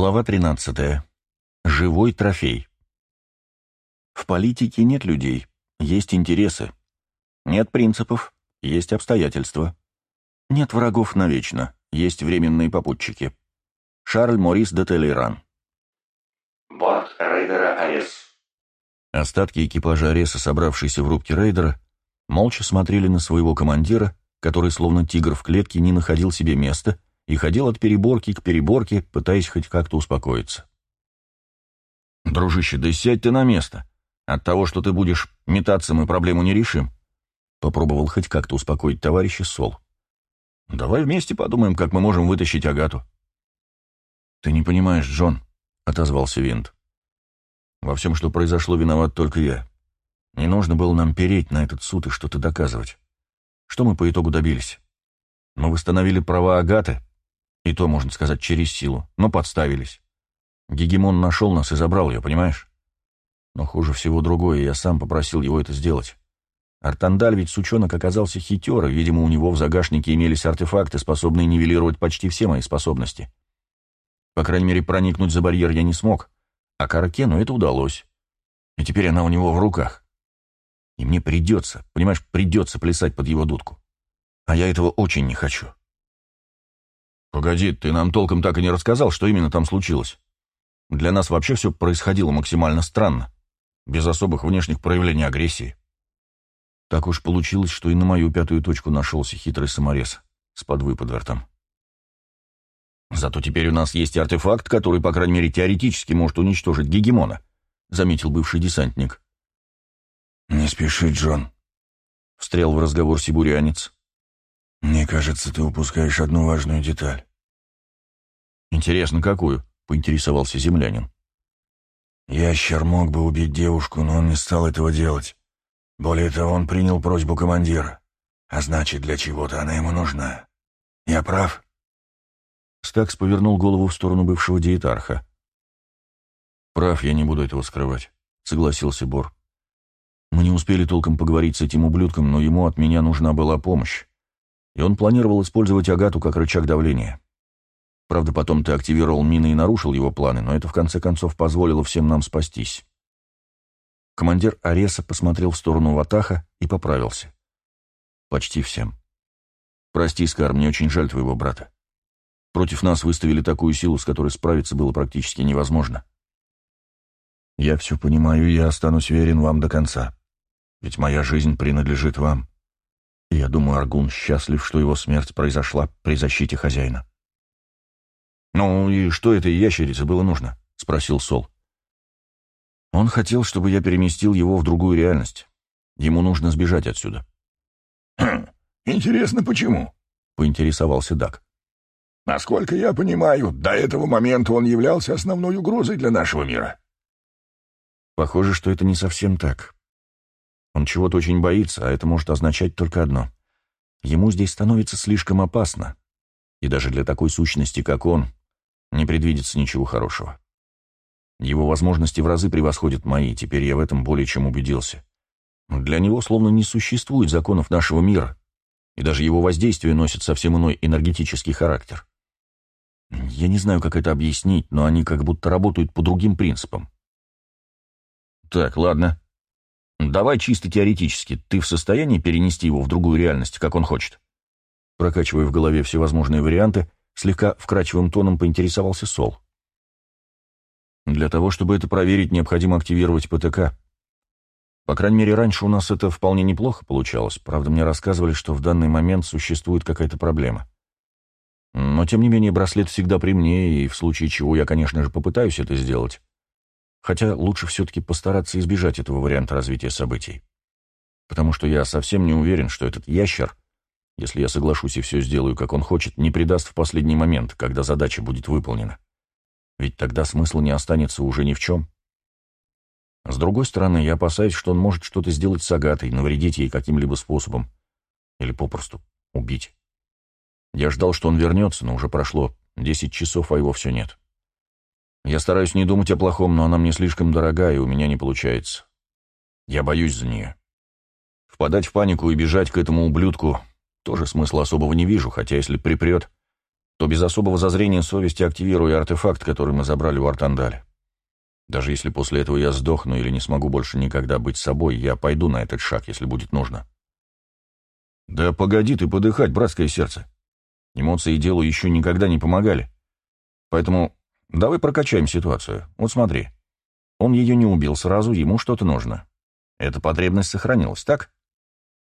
Глава 13. Живой трофей. В политике нет людей, есть интересы. Нет принципов, есть обстоятельства. Нет врагов навечно, есть временные попутчики. Шарль Морис де Толейран. Борт рейдера Арес. Остатки экипажа Ареса, собравшиеся в рубке рейдера, молча смотрели на своего командира, который, словно тигр в клетке, не находил себе места и ходил от переборки к переборке, пытаясь хоть как-то успокоиться. «Дружище, да сядь ты на место. От того, что ты будешь метаться, мы проблему не решим», — попробовал хоть как-то успокоить товарища Сол. «Давай вместе подумаем, как мы можем вытащить Агату». «Ты не понимаешь, Джон», — отозвался Винт. «Во всем, что произошло, виноват только я. Не нужно было нам переть на этот суд и что-то доказывать. Что мы по итогу добились? Мы восстановили права Агаты, и то, можно сказать, через силу. Но подставились. Гегемон нашел нас и забрал ее, понимаешь? Но хуже всего другое, я сам попросил его это сделать. Артандаль ведь сучонок оказался хитер, и, видимо, у него в загашнике имелись артефакты, способные нивелировать почти все мои способности. По крайней мере, проникнуть за барьер я не смог, а Каракену это удалось. И теперь она у него в руках. И мне придется, понимаешь, придется плясать под его дудку. А я этого очень не хочу. «Погоди, ты нам толком так и не рассказал, что именно там случилось. Для нас вообще все происходило максимально странно, без особых внешних проявлений агрессии». Так уж получилось, что и на мою пятую точку нашелся хитрый саморез с подвыподвертом. «Зато теперь у нас есть артефакт, который, по крайней мере, теоретически может уничтожить гегемона», — заметил бывший десантник. «Не спеши, Джон», — встрял в разговор сибурянец. «Мне кажется, ты упускаешь одну важную деталь». «Интересно, какую?» — поинтересовался землянин. «Ящер мог бы убить девушку, но он не стал этого делать. Более того, он принял просьбу командира. А значит, для чего-то она ему нужна. Я прав?» Стакс повернул голову в сторону бывшего диетарха. «Прав, я не буду этого скрывать», — согласился Бор. «Мы не успели толком поговорить с этим ублюдком, но ему от меня нужна была помощь и он планировал использовать Агату как рычаг давления. Правда, потом ты активировал мины и нарушил его планы, но это в конце концов позволило всем нам спастись. Командир Ареса посмотрел в сторону Ватаха и поправился. Почти всем. Прости, Скар, мне очень жаль твоего брата. Против нас выставили такую силу, с которой справиться было практически невозможно. Я все понимаю, и я останусь верен вам до конца. Ведь моя жизнь принадлежит вам. Я думаю, Аргун счастлив, что его смерть произошла при защите хозяина. «Ну и что этой ящерице было нужно?» — спросил Сол. «Он хотел, чтобы я переместил его в другую реальность. Ему нужно сбежать отсюда». «Хм, интересно, почему?» — поинтересовался Дак. «Насколько я понимаю, до этого момента он являлся основной угрозой для нашего мира». «Похоже, что это не совсем так. Он чего-то очень боится, а это может означать только одно. Ему здесь становится слишком опасно. И даже для такой сущности, как он, не предвидится ничего хорошего. Его возможности в разы превосходят мои, теперь я в этом более чем убедился. Для него словно не существует законов нашего мира, и даже его воздействие носит совсем иной энергетический характер. Я не знаю, как это объяснить, но они как будто работают по другим принципам. Так, ладно. Давай чисто теоретически. Ты в состоянии перенести его в другую реальность, как он хочет? Прокачивая в голове всевозможные варианты, слегка вкрадчивым тоном поинтересовался Сол. Для того, чтобы это проверить, необходимо активировать ПТК. По крайней мере, раньше у нас это вполне неплохо получалось. Правда, мне рассказывали, что в данный момент существует какая-то проблема. Но, тем не менее, браслет всегда при мне, и в случае чего я, конечно же, попытаюсь это сделать. Хотя лучше все-таки постараться избежать этого варианта развития событий. Потому что я совсем не уверен, что этот ящер, если я соглашусь и все сделаю, как он хочет, не предаст в последний момент, когда задача будет выполнена. Ведь тогда смысла не останется уже ни в чем. С другой стороны, я опасаюсь, что он может что-то сделать с Агатой, навредить ей каким-либо способом. Или попросту убить. Я ждал, что он вернется, но уже прошло десять часов, а его все нет. Я стараюсь не думать о плохом, но она мне слишком дорога, и у меня не получается. Я боюсь за нее. Впадать в панику и бежать к этому ублюдку тоже смысла особого не вижу, хотя если припрет, то без особого зазрения совести активирую артефакт, который мы забрали у Артандаля. Даже если после этого я сдохну или не смогу больше никогда быть собой, я пойду на этот шаг, если будет нужно. Да погоди ты подыхать, братское сердце. Эмоции делу еще никогда не помогали. Поэтому давай прокачаем ситуацию. Вот смотри. Он ее не убил сразу, ему что-то нужно. Эта потребность сохранилась, так?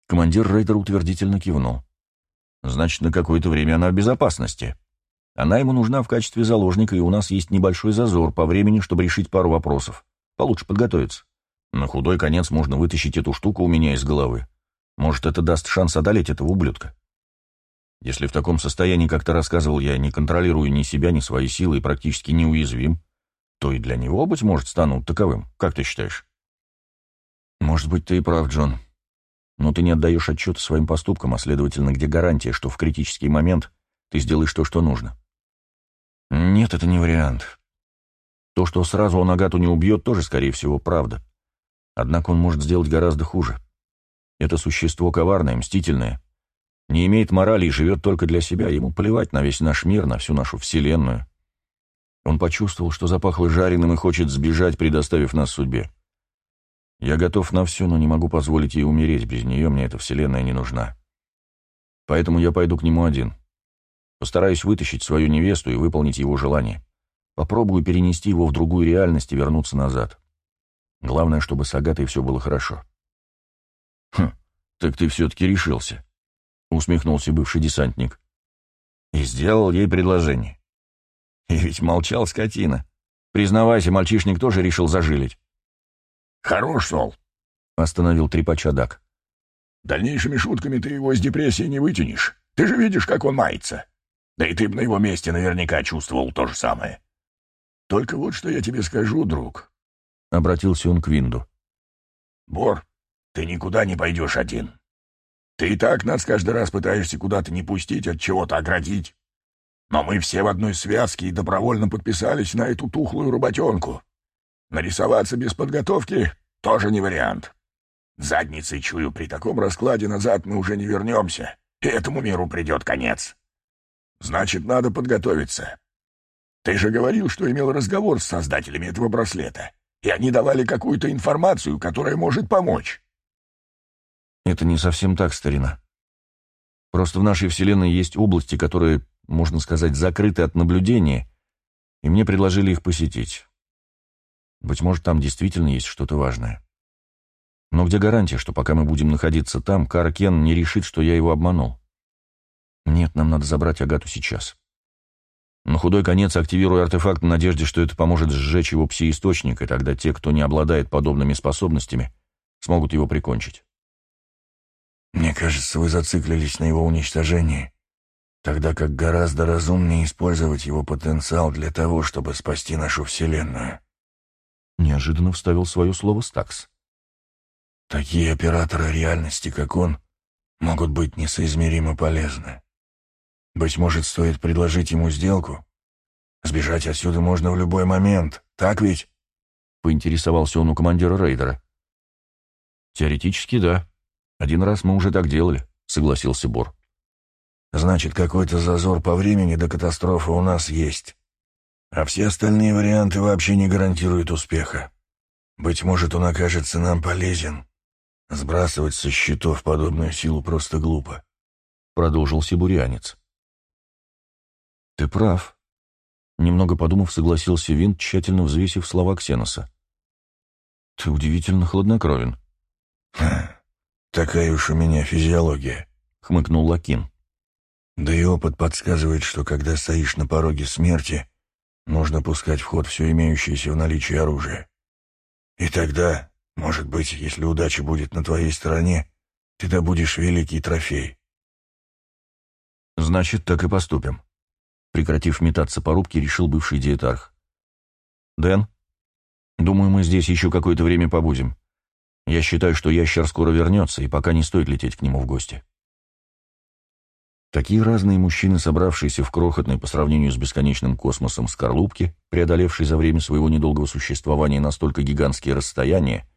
Командир рейдера утвердительно кивнул. Значит, на какое-то время она в безопасности. Она ему нужна в качестве заложника, и у нас есть небольшой зазор по времени, чтобы решить пару вопросов. Получше подготовиться. На худой конец можно вытащить эту штуку у меня из головы. Может, это даст шанс одолеть этого ублюдка. Если в таком состоянии, как ты рассказывал, я не контролирую ни себя, ни свои силы и практически неуязвим, то и для него, быть может, стану таковым. Как ты считаешь? Может быть, ты и прав, Джон. Но ты не отдаешь отчета своим поступкам, а следовательно, где гарантия, что в критический момент ты сделаешь то, что нужно? Нет, это не вариант. То, что сразу он Агату не убьет, тоже, скорее всего, правда. Однако он может сделать гораздо хуже. Это существо коварное, мстительное. Не имеет морали и живет только для себя. Ему плевать на весь наш мир, на всю нашу вселенную. Он почувствовал, что запахло жареным и хочет сбежать, предоставив нас судьбе. Я готов на все, но не могу позволить ей умереть. Без нее мне эта вселенная не нужна. Поэтому я пойду к нему один. Постараюсь вытащить свою невесту и выполнить его желание. Попробую перенести его в другую реальность и вернуться назад. Главное, чтобы с Агатой все было хорошо. «Хм, так ты все-таки решился», — усмехнулся бывший десантник. «И сделал ей предложение. И ведь молчал скотина. Признавайся, мальчишник тоже решил зажилить. «Хорош, Сол», — остановил трепача Дак. «Дальнейшими шутками ты его из депрессии не вытянешь. Ты же видишь, как он мается. Да и ты бы на его месте наверняка чувствовал то же самое. Только вот что я тебе скажу, друг», — обратился он к Винду. «Бор, ты никуда не пойдешь один. Ты и так нас каждый раз пытаешься куда-то не пустить, от чего-то оградить. Но мы все в одной связке и добровольно подписались на эту тухлую работенку. Нарисоваться без подготовки — тоже не вариант. Задницей чую, при таком раскладе назад мы уже не вернемся, и этому миру придет конец. Значит, надо подготовиться. Ты же говорил, что имел разговор с создателями этого браслета, и они давали какую-то информацию, которая может помочь. Это не совсем так, старина. Просто в нашей Вселенной есть области, которые, можно сказать, закрыты от наблюдения, и мне предложили их посетить. Быть может, там действительно есть что-то важное. Но где гарантия, что пока мы будем находиться там, Каркен не решит, что я его обманул? Нет, нам надо забрать Агату сейчас. На худой конец активирую артефакт в надежде, что это поможет сжечь его пси-источник, и тогда те, кто не обладает подобными способностями, смогут его прикончить. Мне кажется, вы зациклились на его уничтожении, тогда как гораздо разумнее использовать его потенциал для того, чтобы спасти нашу Вселенную. Неожиданно вставил свое слово Стакс. Такие операторы реальности, как он, могут быть несоизмеримо полезны. Быть может, стоит предложить ему сделку? Сбежать отсюда можно в любой момент, так ведь? Поинтересовался он у командира рейдера. Теоретически, да. Один раз мы уже так делали, согласился Бор. Значит, какой-то зазор по времени до катастрофы у нас есть. А все остальные варианты вообще не гарантируют успеха. Быть может, он окажется нам полезен. Сбрасывать со счетов подобную силу просто глупо. Продолжил сибурянец. Ты прав. Немного подумав, согласился Винт, тщательно взвесив слова Ксеноса. Ты удивительно хладнокровен. Такая уж у меня физиология, хмыкнул Лакин. Да и опыт подсказывает, что когда стоишь на пороге смерти, Нужно пускать в ход все имеющееся в наличии оружие. И тогда, может быть, если удача будет на твоей стороне, ты добудешь великий трофей. Значит, так и поступим. Прекратив метаться по рубке, решил бывший диетарх. Дэн, думаю, мы здесь еще какое-то время побудем. Я считаю, что ящер скоро вернется, и пока не стоит лететь к нему в гости. Такие разные мужчины, собравшиеся в крохотной по сравнению с бесконечным космосом скорлупке, преодолевшей за время своего недолгого существования настолько гигантские расстояния,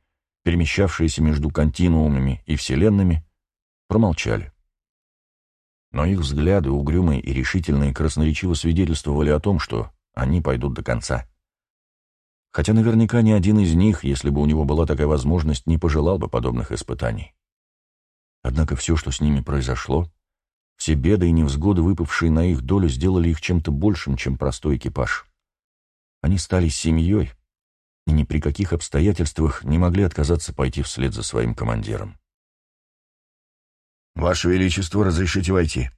перемещавшиеся между континуумами и вселенными, промолчали. но их взгляды, угрюмые и решительные, красноречиво свидетельствовали о том, что они пойдут до конца. Хотя наверняка ни один из них, если бы у него была такая возможность, не пожелал бы подобных испытаний. Однако все, что с ними произошло, все беды и невзгоды, выпавшие на их долю, сделали их чем-то большим, чем простой экипаж. Они стали семьей, и ни при каких обстоятельствах не могли отказаться пойти вслед за своим командиром. «Ваше Величество, разрешите войти?»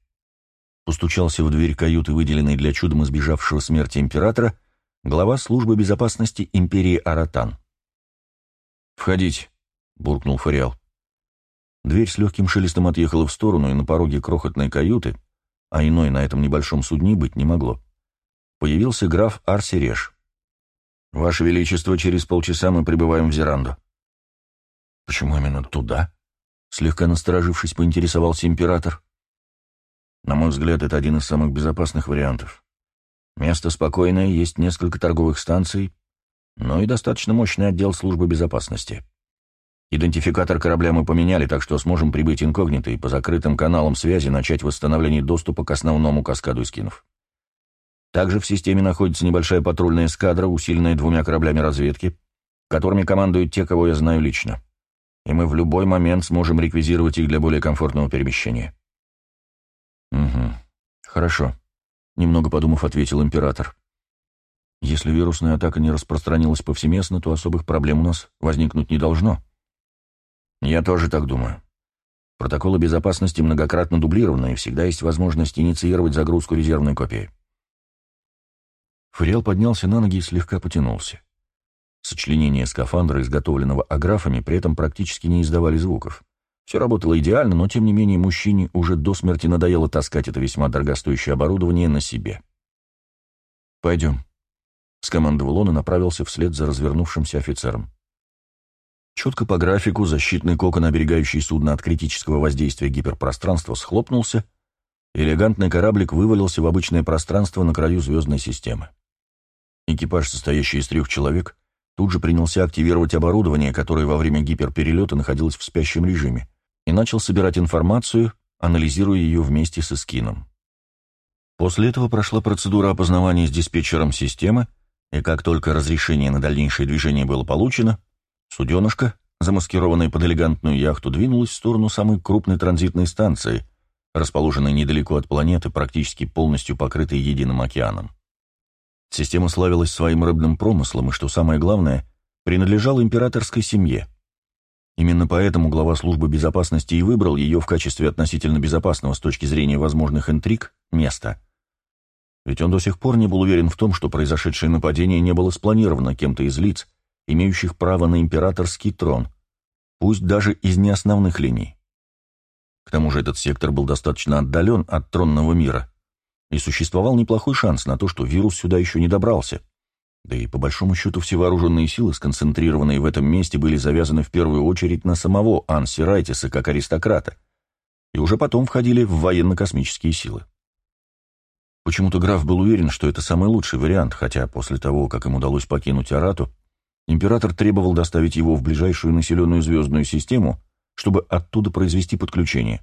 Постучался в дверь каюты, выделенной для чудом избежавшего смерти императора, глава службы безопасности империи Аратан. «Входить», — буркнул Фариал. Дверь с легким шелестом отъехала в сторону, и на пороге крохотной каюты, а иной на этом небольшом судне быть не могло, появился граф Арсереш. «Ваше Величество, через полчаса мы прибываем в Зеранду». «Почему именно туда?» Слегка насторожившись, поинтересовался император. «На мой взгляд, это один из самых безопасных вариантов. Место спокойное, есть несколько торговых станций, но и достаточно мощный отдел службы безопасности». Идентификатор корабля мы поменяли, так что сможем прибыть инкогнито и по закрытым каналам связи начать восстановление доступа к основному каскаду скинов. Также в системе находится небольшая патрульная эскадра, усиленная двумя кораблями разведки, которыми командуют те, кого я знаю лично. И мы в любой момент сможем реквизировать их для более комфортного перемещения. «Угу, хорошо», — немного подумав, ответил император. «Если вирусная атака не распространилась повсеместно, то особых проблем у нас возникнуть не должно». Я тоже так думаю. Протоколы безопасности многократно дублированы, и всегда есть возможность инициировать загрузку резервной копии. Фуриал поднялся на ноги и слегка потянулся. Сочленения скафандра, изготовленного аграфами, при этом практически не издавали звуков. Все работало идеально, но тем не менее мужчине уже до смерти надоело таскать это весьма дорогостоящее оборудование на себе. «Пойдем», — скомандовал он и направился вслед за развернувшимся офицером. Четко по графику защитный кокон, оберегающий судно от критического воздействия гиперпространства, схлопнулся, элегантный кораблик вывалился в обычное пространство на краю звездной системы. Экипаж, состоящий из трех человек, тут же принялся активировать оборудование, которое во время гиперперелета находилось в спящем режиме, и начал собирать информацию, анализируя ее вместе с Искином. После этого прошла процедура опознавания с диспетчером системы, и как только разрешение на дальнейшее движение было получено, Суденышко, замаскированное под элегантную яхту, двинулось в сторону самой крупной транзитной станции, расположенной недалеко от планеты, практически полностью покрытой единым океаном. Система славилась своим рыбным промыслом и, что самое главное, принадлежала императорской семье. Именно поэтому глава службы безопасности и выбрал ее в качестве относительно безопасного с точки зрения возможных интриг места. Ведь он до сих пор не был уверен в том, что произошедшее нападение не было спланировано кем-то из лиц, имеющих право на императорский трон, пусть даже из неосновных линий. К тому же этот сектор был достаточно отдален от тронного мира, и существовал неплохой шанс на то, что вирус сюда еще не добрался. Да и по большому счету все вооруженные силы, сконцентрированные в этом месте, были завязаны в первую очередь на самого Анси Райтиса как аристократа, и уже потом входили в военно-космические силы. Почему-то граф был уверен, что это самый лучший вариант, хотя после того, как им удалось покинуть Арату, Император требовал доставить его в ближайшую населенную звездную систему, чтобы оттуда произвести подключение.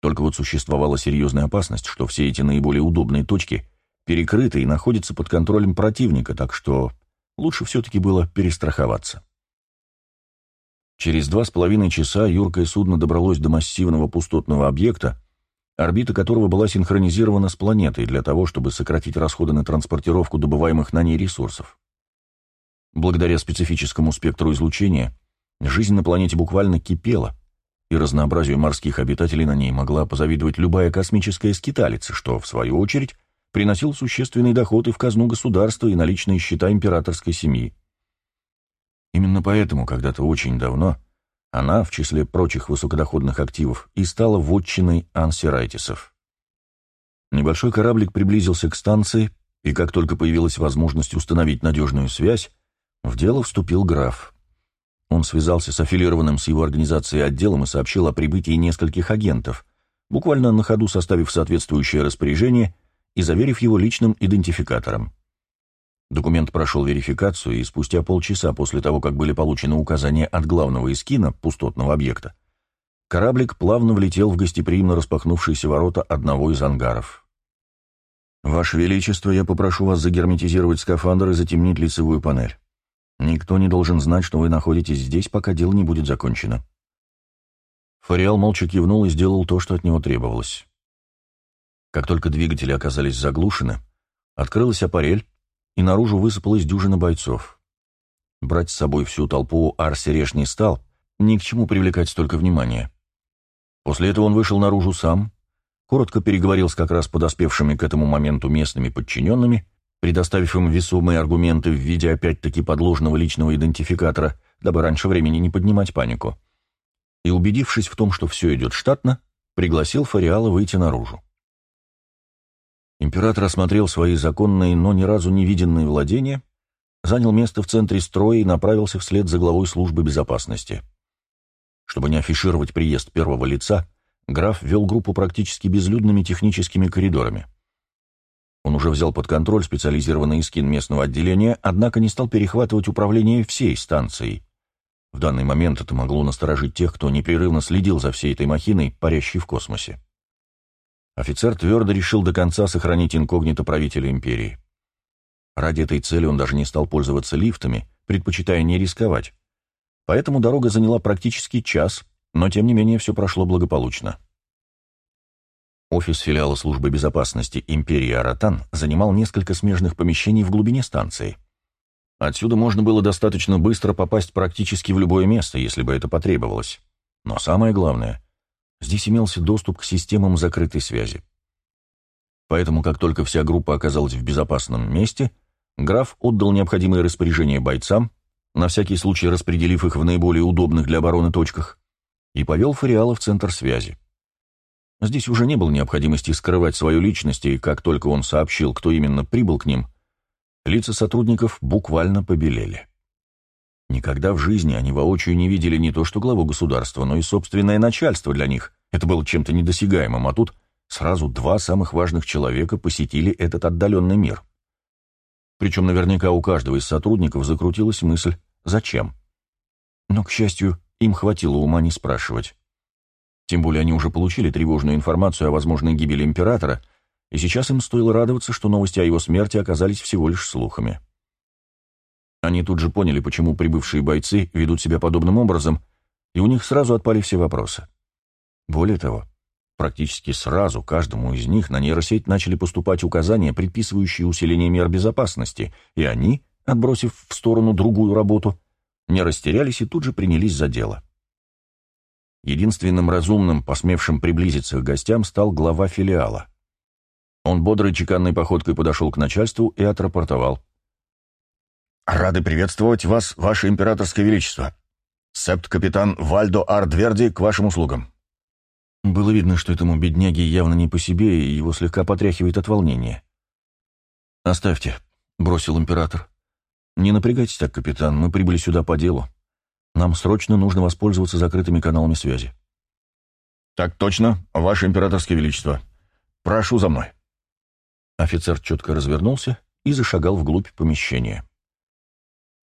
Только вот существовала серьезная опасность, что все эти наиболее удобные точки перекрыты и находятся под контролем противника, так что лучше все-таки было перестраховаться. Через два с половиной часа юркое судно добралось до массивного пустотного объекта, орбита которого была синхронизирована с планетой для того, чтобы сократить расходы на транспортировку добываемых на ней ресурсов. Благодаря специфическому спектру излучения, жизнь на планете буквально кипела, и разнообразию морских обитателей на ней могла позавидовать любая космическая скиталица, что, в свою очередь, приносил существенный доход и в казну государства, и на личные счета императорской семьи. Именно поэтому когда-то очень давно она, в числе прочих высокодоходных активов, и стала вотчиной ансирайтисов. Небольшой кораблик приблизился к станции, и как только появилась возможность установить надежную связь, в дело вступил граф. Он связался с аффилированным с его организацией отделом и сообщил о прибытии нескольких агентов, буквально на ходу составив соответствующее распоряжение и заверив его личным идентификатором. Документ прошел верификацию, и спустя полчаса после того, как были получены указания от главного эскина, пустотного объекта, кораблик плавно влетел в гостеприимно распахнувшиеся ворота одного из ангаров. «Ваше Величество, я попрошу вас загерметизировать скафандр и затемнить лицевую панель. Никто не должен знать, что вы находитесь здесь, пока дело не будет закончено». Фариал молча кивнул и сделал то, что от него требовалось. Как только двигатели оказались заглушены, открылась аппарель, и наружу высыпалась дюжина бойцов. Брать с собой всю толпу Арсереш не стал, ни к чему привлекать столько внимания. После этого он вышел наружу сам, коротко переговорил с как раз подоспевшими к этому моменту местными подчиненными, предоставив им весомые аргументы в виде опять-таки подложного личного идентификатора, дабы раньше времени не поднимать панику. И, убедившись в том, что все идет штатно, пригласил Фариала выйти наружу. Император осмотрел свои законные, но ни разу не виденные владения, занял место в центре строя и направился вслед за главой службы безопасности. Чтобы не афишировать приезд первого лица, граф вел группу практически безлюдными техническими коридорами. Он уже взял под контроль специализированный скин местного отделения, однако не стал перехватывать управление всей станцией. В данный момент это могло насторожить тех, кто непрерывно следил за всей этой махиной, парящей в космосе. Офицер твердо решил до конца сохранить инкогнито правителя империи. Ради этой цели он даже не стал пользоваться лифтами, предпочитая не рисковать. Поэтому дорога заняла практически час, но тем не менее все прошло благополучно. Офис филиала службы безопасности империи Аратан занимал несколько смежных помещений в глубине станции. Отсюда можно было достаточно быстро попасть практически в любое место, если бы это потребовалось. Но самое главное, здесь имелся доступ к системам закрытой связи. Поэтому, как только вся группа оказалась в безопасном месте, граф отдал необходимые распоряжения бойцам, на всякий случай распределив их в наиболее удобных для обороны точках, и повел Фариала в центр связи. Здесь уже не было необходимости скрывать свою личность, и как только он сообщил, кто именно прибыл к ним, лица сотрудников буквально побелели. Никогда в жизни они воочию не видели не то что главу государства, но и собственное начальство для них. Это было чем-то недосягаемым, а тут сразу два самых важных человека посетили этот отдаленный мир. Причем наверняка у каждого из сотрудников закрутилась мысль «Зачем?». Но, к счастью, им хватило ума не спрашивать. Тем более они уже получили тревожную информацию о возможной гибели императора, и сейчас им стоило радоваться, что новости о его смерти оказались всего лишь слухами. Они тут же поняли, почему прибывшие бойцы ведут себя подобным образом, и у них сразу отпали все вопросы. Более того, Практически сразу каждому из них на нейросеть начали поступать указания, предписывающие усиление мер безопасности, и они, отбросив в сторону другую работу, не растерялись и тут же принялись за дело. Единственным разумным, посмевшим приблизиться к гостям, стал глава филиала. Он бодрой чеканной походкой подошел к начальству и отрапортовал. «Рады приветствовать вас, ваше императорское величество. Септ-капитан Вальдо Ардверди к вашим услугам». Было видно, что этому бедняге явно не по себе, и его слегка потряхивает от волнения. «Оставьте», — бросил император. «Не напрягайтесь так, капитан, мы прибыли сюда по делу. Нам срочно нужно воспользоваться закрытыми каналами связи». «Так точно, ваше императорское величество. Прошу за мной». Офицер четко развернулся и зашагал вглубь помещения.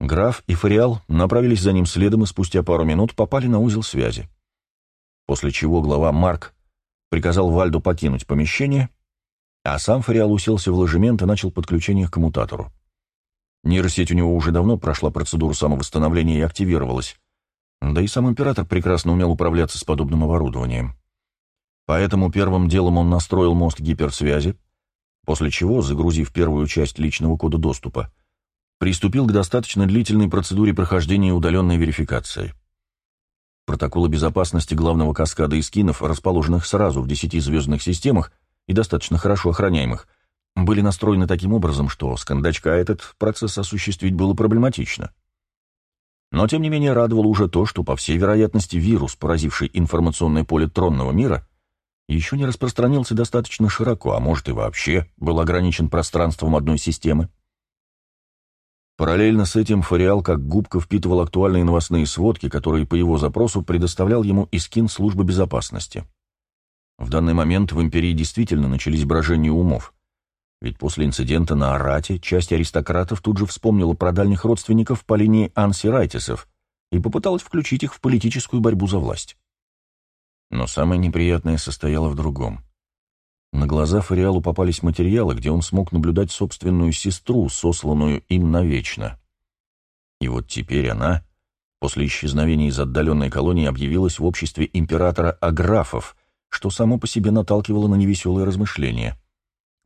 Граф и Фариал направились за ним следом и спустя пару минут попали на узел связи после чего глава Марк приказал Вальду покинуть помещение, а сам Фариал уселся в ложемент и начал подключение к коммутатору. Нейросеть у него уже давно прошла процедуру самовосстановления и активировалась, да и сам император прекрасно умел управляться с подобным оборудованием. Поэтому первым делом он настроил мост гиперсвязи, после чего, загрузив первую часть личного кода доступа, приступил к достаточно длительной процедуре прохождения удаленной верификации. Протоколы безопасности главного каскада эскинов, расположенных сразу в десяти звездных системах и достаточно хорошо охраняемых, были настроены таким образом, что с кондачка этот процесс осуществить было проблематично. Но, тем не менее, радовало уже то, что, по всей вероятности, вирус, поразивший информационное поле тронного мира, еще не распространился достаточно широко, а может и вообще был ограничен пространством одной системы. Параллельно с этим Фариал как губка впитывал актуальные новостные сводки, которые по его запросу предоставлял ему Искин службы безопасности. В данный момент в империи действительно начались брожения умов. Ведь после инцидента на Арате часть аристократов тут же вспомнила про дальних родственников по линии ансирайтисов и попыталась включить их в политическую борьбу за власть. Но самое неприятное состояло в другом. На глаза Фариалу попались материалы, где он смог наблюдать собственную сестру, сосланную им навечно. И вот теперь она, после исчезновения из отдаленной колонии, объявилась в обществе императора Аграфов, что само по себе наталкивало на невеселые размышления.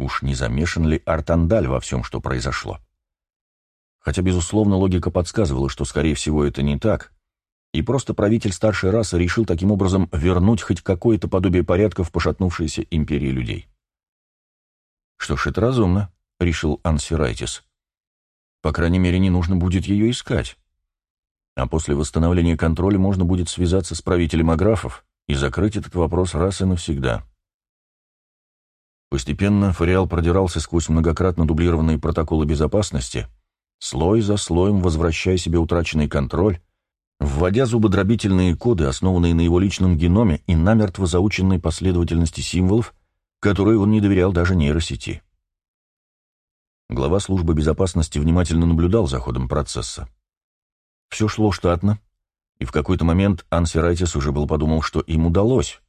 Уж не замешан ли Артандаль во всем, что произошло? Хотя, безусловно, логика подсказывала, что, скорее всего, это не так, и просто правитель старшей расы решил таким образом вернуть хоть какое-то подобие порядка в пошатнувшейся империи людей. «Что ж, это разумно», — решил Ансирайтис. «По крайней мере, не нужно будет ее искать. А после восстановления контроля можно будет связаться с правителем Аграфов и закрыть этот вопрос раз и навсегда». Постепенно Фариал продирался сквозь многократно дублированные протоколы безопасности, слой за слоем возвращая себе утраченный контроль, вводя зубодробительные коды, основанные на его личном геноме и намертво заученной последовательности символов, которые он не доверял даже нейросети. Глава службы безопасности внимательно наблюдал за ходом процесса. Все шло штатно, и в какой-то момент Ансерайтис уже был подумал, что им удалось.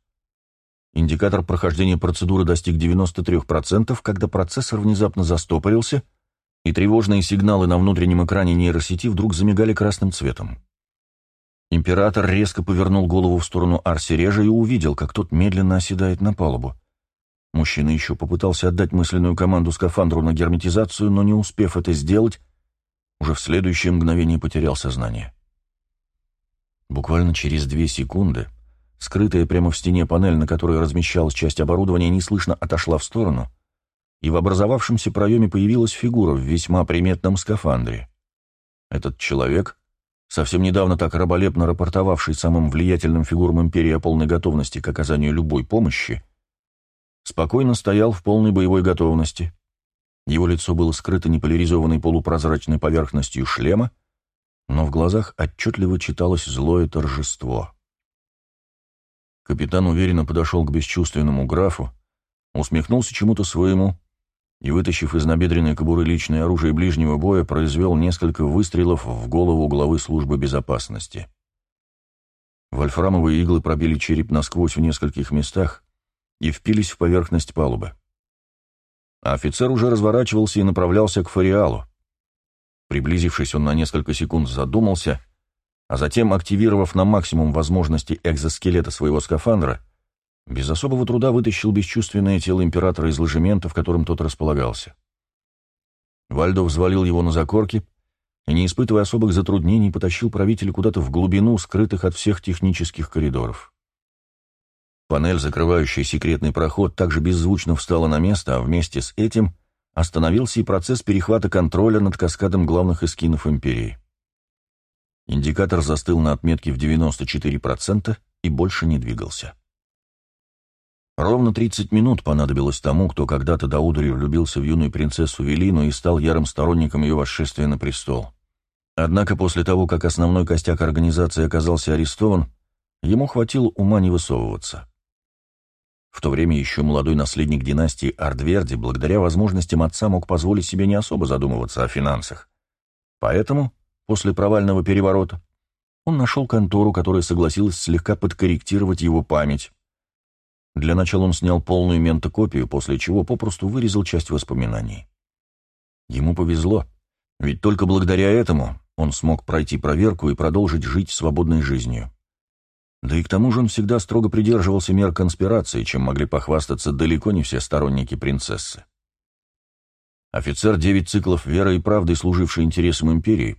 Индикатор прохождения процедуры достиг 93%, когда процессор внезапно застопорился, и тревожные сигналы на внутреннем экране нейросети вдруг замигали красным цветом. Император резко повернул голову в сторону Арсережа и увидел, как тот медленно оседает на палубу. Мужчина еще попытался отдать мысленную команду скафандру на герметизацию, но не успев это сделать, уже в следующее мгновение потерял сознание. Буквально через две секунды скрытая прямо в стене панель, на которой размещалась часть оборудования, неслышно отошла в сторону, и в образовавшемся проеме появилась фигура в весьма приметном скафандре. Этот человек совсем недавно так раболепно рапортовавший самым влиятельным фигурам империи о полной готовности к оказанию любой помощи, спокойно стоял в полной боевой готовности. Его лицо было скрыто неполяризованной полупрозрачной поверхностью шлема, но в глазах отчетливо читалось злое торжество. Капитан уверенно подошел к бесчувственному графу, усмехнулся чему-то своему и, вытащив из набедренной кобуры личное оружие ближнего боя, произвел несколько выстрелов в голову главы службы безопасности. Вольфрамовые иглы пробили череп насквозь в нескольких местах и впились в поверхность палубы. А офицер уже разворачивался и направлялся к Фариалу. Приблизившись, он на несколько секунд задумался, а затем, активировав на максимум возможности экзоскелета своего скафандра, без особого труда вытащил бесчувственное тело императора из ложемента, в котором тот располагался. Вальдо взвалил его на закорки и, не испытывая особых затруднений, потащил правителя куда-то в глубину, скрытых от всех технических коридоров. Панель, закрывающая секретный проход, также беззвучно встала на место, а вместе с этим остановился и процесс перехвата контроля над каскадом главных эскинов Империи. Индикатор застыл на отметке в 94% и больше не двигался. Ровно 30 минут понадобилось тому, кто когда-то до удури влюбился в юную принцессу Велину и стал ярым сторонником ее восшествия на престол. Однако после того, как основной костяк организации оказался арестован, ему хватило ума не высовываться. В то время еще молодой наследник династии Ардверди, благодаря возможностям отца, мог позволить себе не особо задумываться о финансах. Поэтому, после провального переворота, он нашел контору, которая согласилась слегка подкорректировать его память, для начала он снял полную ментокопию, после чего попросту вырезал часть воспоминаний. Ему повезло, ведь только благодаря этому он смог пройти проверку и продолжить жить свободной жизнью. Да и к тому же он всегда строго придерживался мер конспирации, чем могли похвастаться далеко не все сторонники принцессы. Офицер девять циклов веры и правды, служивший интересам империи,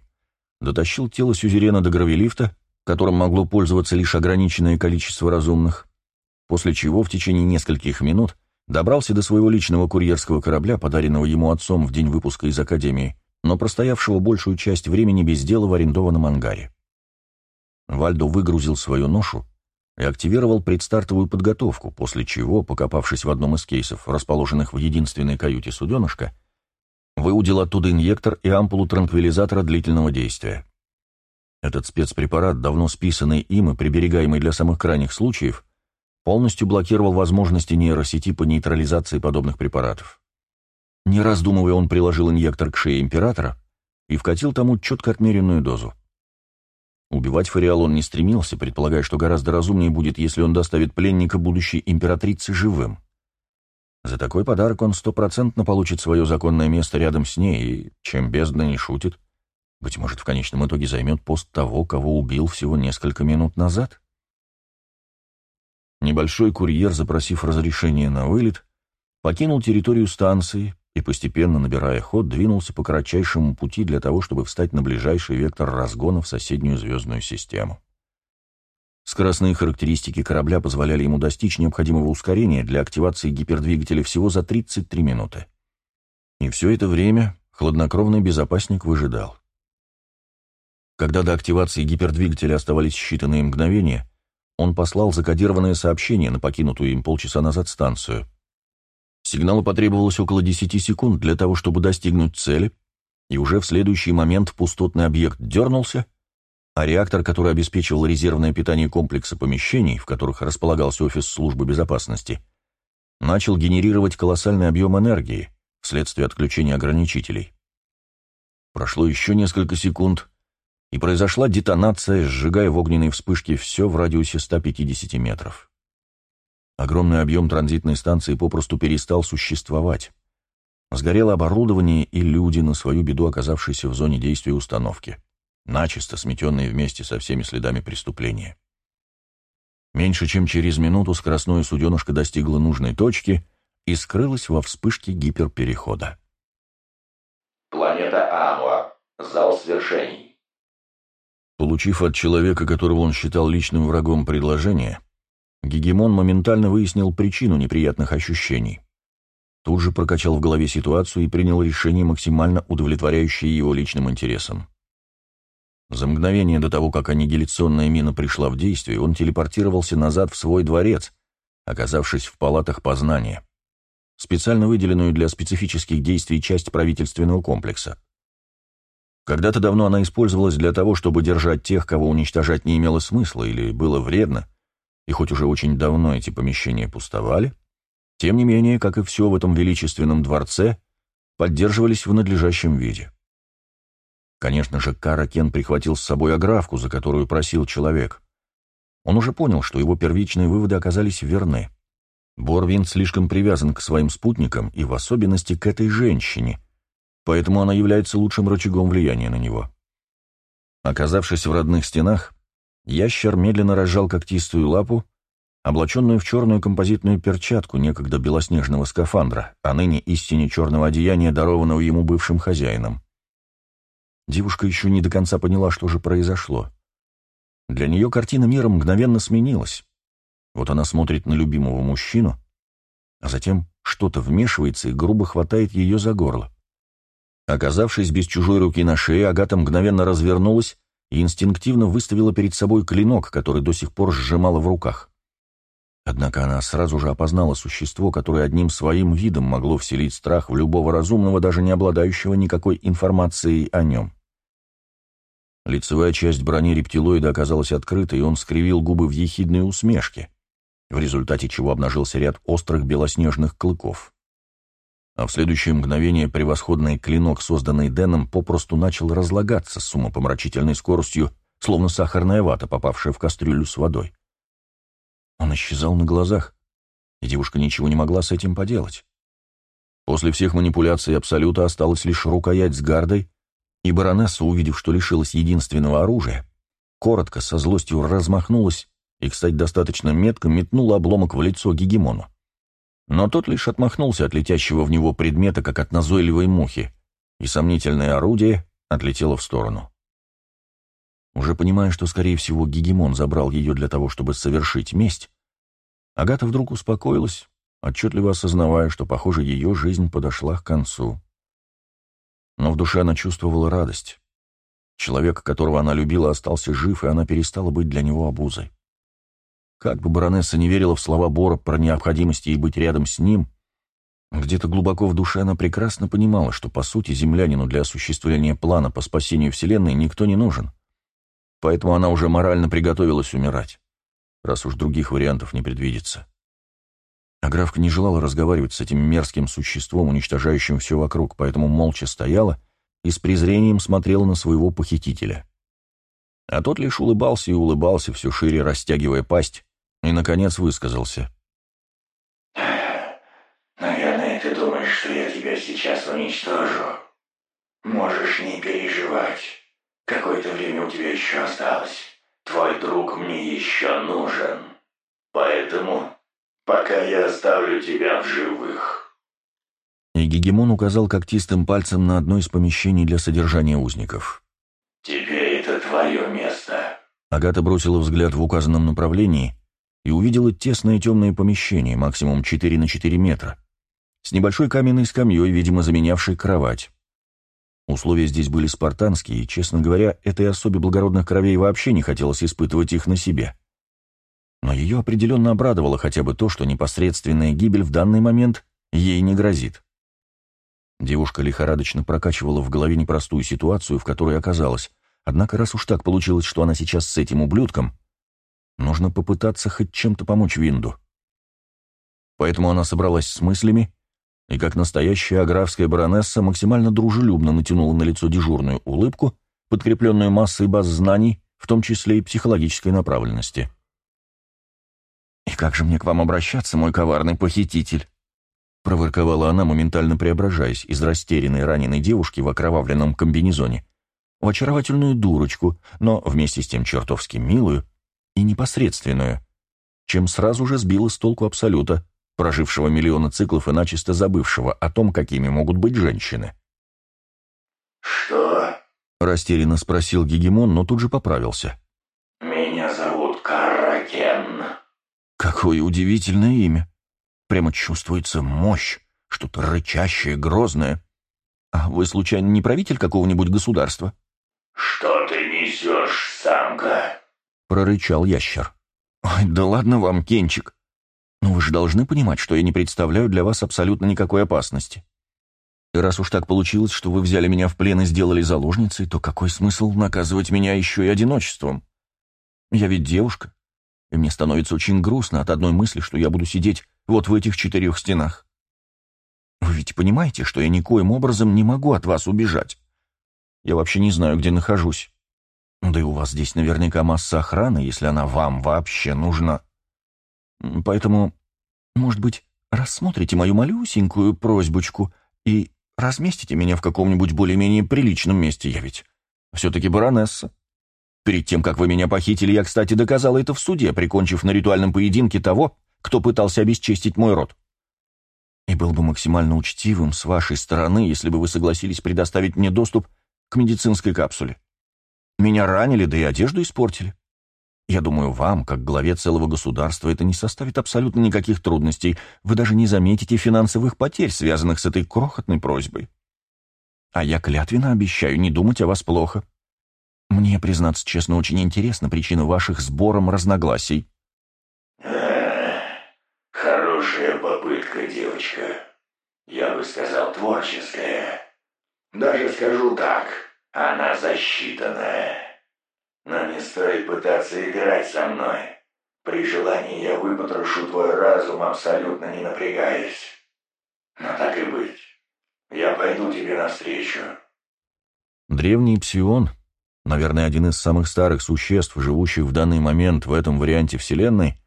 дотащил тело сюзерена до гравелифта, которым могло пользоваться лишь ограниченное количество разумных, после чего в течение нескольких минут добрался до своего личного курьерского корабля, подаренного ему отцом в день выпуска из Академии, но простоявшего большую часть времени без дела в арендованном ангаре. Вальдо выгрузил свою ношу и активировал предстартовую подготовку, после чего, покопавшись в одном из кейсов, расположенных в единственной каюте суденышка, выудил оттуда инъектор и ампулу транквилизатора длительного действия. Этот спецпрепарат, давно списанный им и приберегаемый для самых крайних случаев, полностью блокировал возможности нейросети по нейтрализации подобных препаратов. Не раздумывая, он приложил инъектор к шее императора и вкатил тому четко отмеренную дозу. Убивать Фариал не стремился, предполагая, что гораздо разумнее будет, если он доставит пленника будущей императрицы живым. За такой подарок он стопроцентно получит свое законное место рядом с ней, и, чем бездна не шутит, быть может, в конечном итоге займет пост того, кого убил всего несколько минут назад? Небольшой курьер, запросив разрешение на вылет, покинул территорию станции и, постепенно набирая ход, двинулся по кратчайшему пути для того, чтобы встать на ближайший вектор разгона в соседнюю звездную систему. Скоростные характеристики корабля позволяли ему достичь необходимого ускорения для активации гипердвигателя всего за 33 минуты. И все это время хладнокровный безопасник выжидал. Когда до активации гипердвигателя оставались считанные мгновения, он послал закодированное сообщение на покинутую им полчаса назад станцию. Сигналу потребовалось около 10 секунд для того, чтобы достигнуть цели, и уже в следующий момент пустотный объект дернулся, а реактор, который обеспечивал резервное питание комплекса помещений, в которых располагался офис службы безопасности, начал генерировать колоссальный объем энергии вследствие отключения ограничителей. Прошло еще несколько секунд, и произошла детонация, сжигая в огненной вспышке все в радиусе 150 метров. Огромный объем транзитной станции попросту перестал существовать. Сгорело оборудование и люди, на свою беду оказавшиеся в зоне действия установки, начисто сметенные вместе со всеми следами преступления. Меньше чем через минуту скоростное суденышко достигло нужной точки и скрылось во вспышке гиперперехода. Планета Ануа. Зал свершений. Получив от человека, которого он считал личным врагом, предложение, Гегемон моментально выяснил причину неприятных ощущений. Тут же прокачал в голове ситуацию и принял решение, максимально удовлетворяющее его личным интересам. За мгновение до того, как аннигиляционная мина пришла в действие, он телепортировался назад в свой дворец, оказавшись в палатах познания, специально выделенную для специфических действий часть правительственного комплекса. Когда-то давно она использовалась для того, чтобы держать тех, кого уничтожать не имело смысла или было вредно, и хоть уже очень давно эти помещения пустовали, тем не менее, как и все в этом величественном дворце, поддерживались в надлежащем виде. Конечно же, Каракен прихватил с собой огравку, за которую просил человек. Он уже понял, что его первичные выводы оказались верны. Борвин слишком привязан к своим спутникам и в особенности к этой женщине, поэтому она является лучшим рычагом влияния на него. Оказавшись в родных стенах, Ящер медленно разжал когтистую лапу, облаченную в черную композитную перчатку некогда белоснежного скафандра, а ныне истине черного одеяния, дарованного ему бывшим хозяином. Девушка еще не до конца поняла, что же произошло. Для нее картина мира мгновенно сменилась. Вот она смотрит на любимого мужчину, а затем что-то вмешивается и грубо хватает ее за горло. Оказавшись без чужой руки на шее, Агата мгновенно развернулась и инстинктивно выставила перед собой клинок, который до сих пор сжимала в руках. Однако она сразу же опознала существо, которое одним своим видом могло вселить страх в любого разумного, даже не обладающего никакой информацией о нем. Лицевая часть брони рептилоида оказалась открытой, и он скривил губы в ехидной усмешке, в результате чего обнажился ряд острых белоснежных клыков. А в следующее мгновение превосходный клинок, созданный Дэном, попросту начал разлагаться с умопомрачительной скоростью, словно сахарная вата, попавшая в кастрюлю с водой. Он исчезал на глазах, и девушка ничего не могла с этим поделать. После всех манипуляций Абсолюта осталась лишь рукоять с гардой, и баронесса, увидев, что лишилась единственного оружия, коротко, со злостью размахнулась и, кстати, достаточно метко метнула обломок в лицо Гегемону. Но тот лишь отмахнулся от летящего в него предмета, как от назойливой мухи, и сомнительное орудие отлетело в сторону. Уже понимая, что, скорее всего, Гегемон забрал ее для того, чтобы совершить месть, Агата вдруг успокоилась, отчетливо осознавая, что, похоже, ее жизнь подошла к концу. Но в душе она чувствовала радость. Человек, которого она любила, остался жив, и она перестала быть для него обузой. Как бы баронесса не верила в слова Бора про необходимость ей быть рядом с ним, где-то глубоко в душе она прекрасно понимала, что, по сути, землянину для осуществления плана по спасению Вселенной никто не нужен. Поэтому она уже морально приготовилась умирать, раз уж других вариантов не предвидится. А графка не желала разговаривать с этим мерзким существом, уничтожающим все вокруг, поэтому молча стояла и с презрением смотрела на своего похитителя. А тот лишь улыбался и улыбался, все шире растягивая пасть, и, наконец, высказался. «Наверное, ты думаешь, что я тебя сейчас уничтожу. Можешь не переживать. Какое-то время у тебя еще осталось. Твой друг мне еще нужен. Поэтому пока я оставлю тебя в живых». И Гегемон указал когтистым пальцем на одно из помещений для содержания узников. «Теперь это твое место». Агата бросила взгляд в указанном направлении и увидела тесное темное помещение, максимум 4 на 4 метра, с небольшой каменной скамьей, видимо, заменявшей кровать. Условия здесь были спартанские, и, честно говоря, этой особе благородных кровей вообще не хотелось испытывать их на себе. Но ее определенно обрадовало хотя бы то, что непосредственная гибель в данный момент ей не грозит. Девушка лихорадочно прокачивала в голове непростую ситуацию, в которой оказалась. Однако, раз уж так получилось, что она сейчас с этим ублюдком, нужно попытаться хоть чем-то помочь Винду. Поэтому она собралась с мыслями и, как настоящая аграфская баронесса, максимально дружелюбно натянула на лицо дежурную улыбку, подкрепленную массой баз знаний, в том числе и психологической направленности. «И как же мне к вам обращаться, мой коварный похититель?» Проворковала она, моментально преображаясь из растерянной раненой девушки в окровавленном комбинезоне в очаровательную дурочку, но вместе с тем чертовски милую и непосредственную, чем сразу же сбила с толку Абсолюта, прожившего миллионы циклов и начисто забывшего о том, какими могут быть женщины. «Что?» — растерянно спросил Гегемон, но тут же поправился. «Меня зовут Каракен». Какое удивительное имя. Прямо чувствуется мощь, что-то рычащее, грозное. А вы, случайно, не правитель какого-нибудь государства?» «Что ты несешь, самка?» — прорычал ящер. «Ой, да ладно вам, Кенчик. Но вы же должны понимать, что я не представляю для вас абсолютно никакой опасности. И раз уж так получилось, что вы взяли меня в плен и сделали заложницей, то какой смысл наказывать меня еще и одиночеством? Я ведь девушка, и мне становится очень грустно от одной мысли, что я буду сидеть вот в этих четырех стенах. Вы ведь понимаете, что я никоим образом не могу от вас убежать? Я вообще не знаю, где нахожусь. Да и у вас здесь наверняка масса охраны, если она вам вообще нужна. Поэтому, может быть, рассмотрите мою малюсенькую просьбочку и разместите меня в каком-нибудь более-менее приличном месте. Я ведь все-таки баронесса. Перед тем, как вы меня похитили, я, кстати, доказала это в суде, прикончив на ритуальном поединке того, кто пытался обесчестить мой род. И был бы максимально учтивым с вашей стороны, если бы вы согласились предоставить мне доступ к медицинской капсуле. Меня ранили, да и одежду испортили. Я думаю, вам, как главе целого государства, это не составит абсолютно никаких трудностей. Вы даже не заметите финансовых потерь, связанных с этой крохотной просьбой. А я клятвенно обещаю не думать о вас плохо. Мне, признаться честно, очень интересна причина ваших сбором разногласий. Хорошая попытка, девочка. Я бы сказал, творческая. Даже скажу так, она засчитанная. Но не стоит пытаться играть со мной. При желании я выпотрошу твой разум, абсолютно не напрягаясь. Но так и быть. Я пойду тебе навстречу. Древний псион, наверное, один из самых старых существ, живущих в данный момент в этом варианте Вселенной,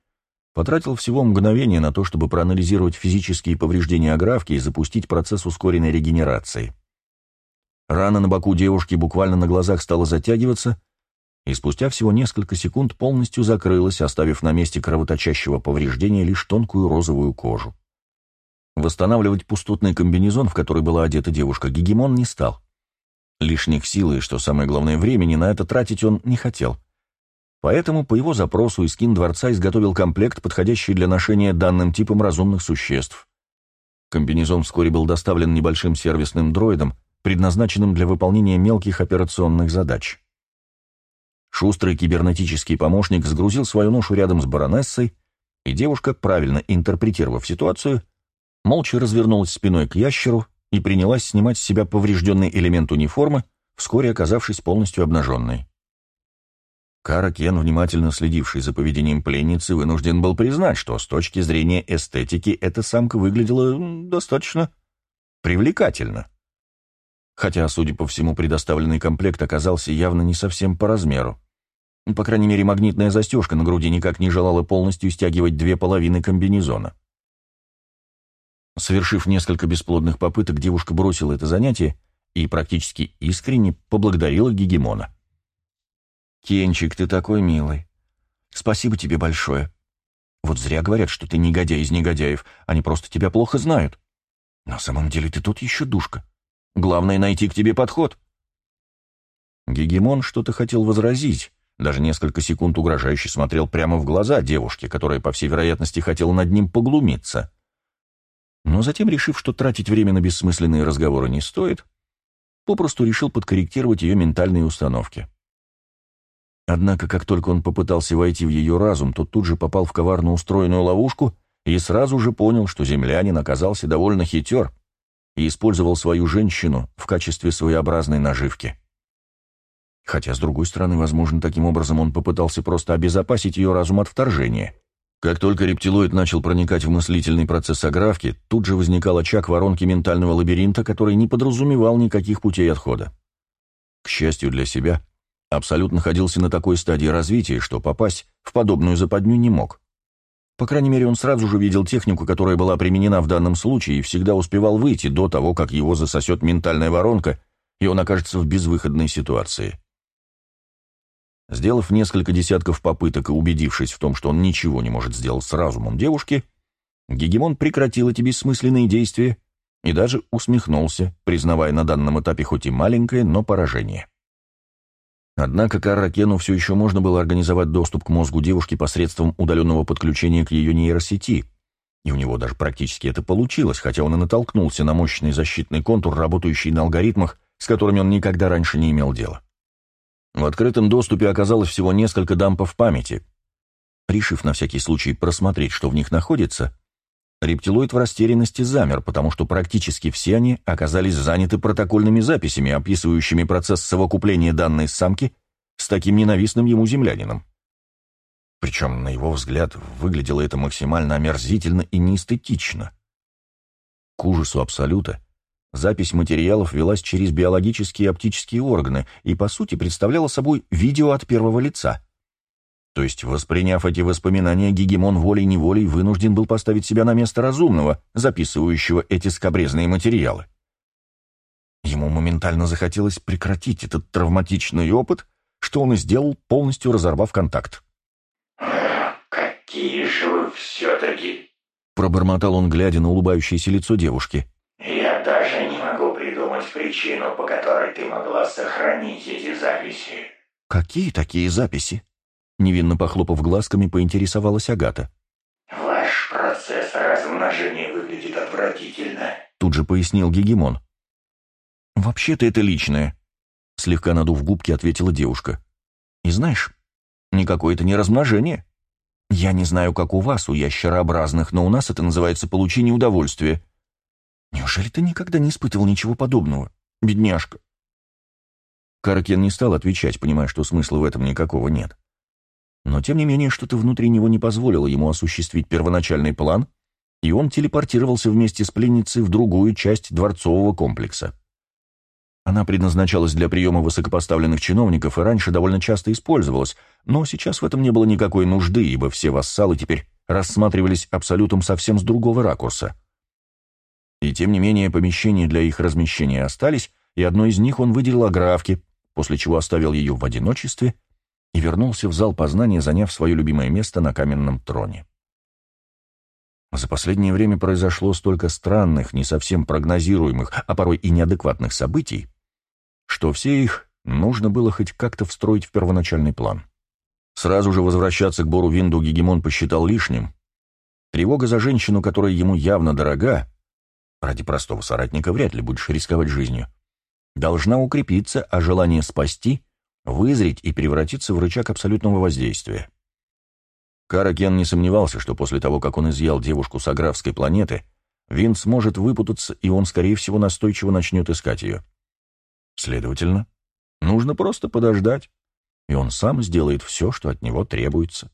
потратил всего мгновение на то, чтобы проанализировать физические повреждения аграфки и запустить процесс ускоренной регенерации. Рана на боку девушки буквально на глазах стала затягиваться, и спустя всего несколько секунд полностью закрылась, оставив на месте кровоточащего повреждения лишь тонкую розовую кожу. Восстанавливать пустотный комбинезон, в который была одета девушка, Гегемон не стал. Лишних сил и, что самое главное, времени на это тратить он не хотел. Поэтому по его запросу Искин дворца изготовил комплект, подходящий для ношения данным типом разумных существ. Комбинезон вскоре был доставлен небольшим сервисным дроидом, предназначенным для выполнения мелких операционных задач. Шустрый кибернетический помощник сгрузил свою ношу рядом с баронессой, и девушка, правильно интерпретировав ситуацию, молча развернулась спиной к ящеру и принялась снимать с себя поврежденный элемент униформы, вскоре оказавшись полностью обнаженной. Кара Кен, внимательно следивший за поведением пленницы, вынужден был признать, что с точки зрения эстетики эта самка выглядела достаточно привлекательно. Хотя, судя по всему, предоставленный комплект оказался явно не совсем по размеру. По крайней мере, магнитная застежка на груди никак не желала полностью стягивать две половины комбинезона. Совершив несколько бесплодных попыток, девушка бросила это занятие и практически искренне поблагодарила Гегемона. «Кенчик, ты такой милый. Спасибо тебе большое. Вот зря говорят, что ты негодяй из негодяев. Они просто тебя плохо знают. На самом деле ты тут еще душка. Главное — найти к тебе подход». Гегемон что-то хотел возразить, даже несколько секунд угрожающе смотрел прямо в глаза девушке, которая, по всей вероятности, хотела над ним поглумиться. Но затем, решив, что тратить время на бессмысленные разговоры не стоит, попросту решил подкорректировать ее ментальные установки. Однако, как только он попытался войти в ее разум, то тут же попал в коварно устроенную ловушку и сразу же понял, что землянин оказался довольно хитер и использовал свою женщину в качестве своеобразной наживки. Хотя, с другой стороны, возможно, таким образом он попытался просто обезопасить ее разум от вторжения. Как только рептилоид начал проникать в мыслительный процесс аграфки, тут же возникал очаг воронки ментального лабиринта, который не подразумевал никаких путей отхода. К счастью для себя, Абсолют находился на такой стадии развития, что попасть в подобную западню не мог. По крайней мере, он сразу же видел технику, которая была применена в данном случае, и всегда успевал выйти до того, как его засосет ментальная воронка, и он окажется в безвыходной ситуации. Сделав несколько десятков попыток и убедившись в том, что он ничего не может сделать с разумом девушки, Гегемон прекратил эти бессмысленные действия и даже усмехнулся, признавая на данном этапе хоть и маленькое, но поражение. Однако Карракену все еще можно было организовать доступ к мозгу девушки посредством удаленного подключения к ее нейросети, и у него даже практически это получилось, хотя он и натолкнулся на мощный защитный контур, работающий на алгоритмах, с которыми он никогда раньше не имел дела. В открытом доступе оказалось всего несколько дампов памяти. Решив на всякий случай просмотреть, что в них находится, Рептилоид в растерянности замер, потому что практически все они оказались заняты протокольными записями, описывающими процесс совокупления данной самки с таким ненавистным ему землянином. Причем, на его взгляд, выглядело это максимально омерзительно и неэстетично. К ужасу Абсолюта, запись материалов велась через биологические и оптические органы и, по сути, представляла собой видео от первого лица — то есть, восприняв эти воспоминания, Гегемон волей-неволей вынужден был поставить себя на место разумного, записывающего эти скобрезные материалы. Ему моментально захотелось прекратить этот травматичный опыт, что он и сделал, полностью разорвав контакт. «Какие же вы все-таки...» Пробормотал он, глядя на улыбающееся лицо девушки. «Я даже не могу придумать причину, по которой ты могла сохранить эти записи». «Какие такие записи?» Невинно похлопав глазками, поинтересовалась Агата. «Ваш процесс размножения выглядит отвратительно», — тут же пояснил Гегемон. «Вообще-то это личное», — слегка надув губки, ответила девушка. «И знаешь, никакое это не размножение. Я не знаю, как у вас, у ящерообразных, но у нас это называется получение удовольствия. Неужели ты никогда не испытывал ничего подобного, бедняжка?» Каракен не стал отвечать, понимая, что смысла в этом никакого нет. Но, тем не менее, что-то внутри него не позволило ему осуществить первоначальный план, и он телепортировался вместе с пленницей в другую часть дворцового комплекса. Она предназначалась для приема высокопоставленных чиновников и раньше довольно часто использовалась, но сейчас в этом не было никакой нужды, ибо все вассалы теперь рассматривались абсолютом совсем с другого ракурса. И тем не менее помещения для их размещения остались, и одно из них он выделил Аграфке, после чего оставил ее в одиночестве и вернулся в зал познания, заняв свое любимое место на каменном троне. За последнее время произошло столько странных, не совсем прогнозируемых, а порой и неадекватных событий, что все их нужно было хоть как-то встроить в первоначальный план. Сразу же возвращаться к Бору Винду Гегемон посчитал лишним. Тревога за женщину, которая ему явно дорога, ради простого соратника вряд ли будешь рисковать жизнью, должна укрепиться, а желание спасти вызреть и превратиться в рычаг абсолютного воздействия. Каракен не сомневался, что после того, как он изъял девушку с Аграфской планеты, Вин сможет выпутаться, и он, скорее всего, настойчиво начнет искать ее. Следовательно, нужно просто подождать, и он сам сделает все, что от него требуется.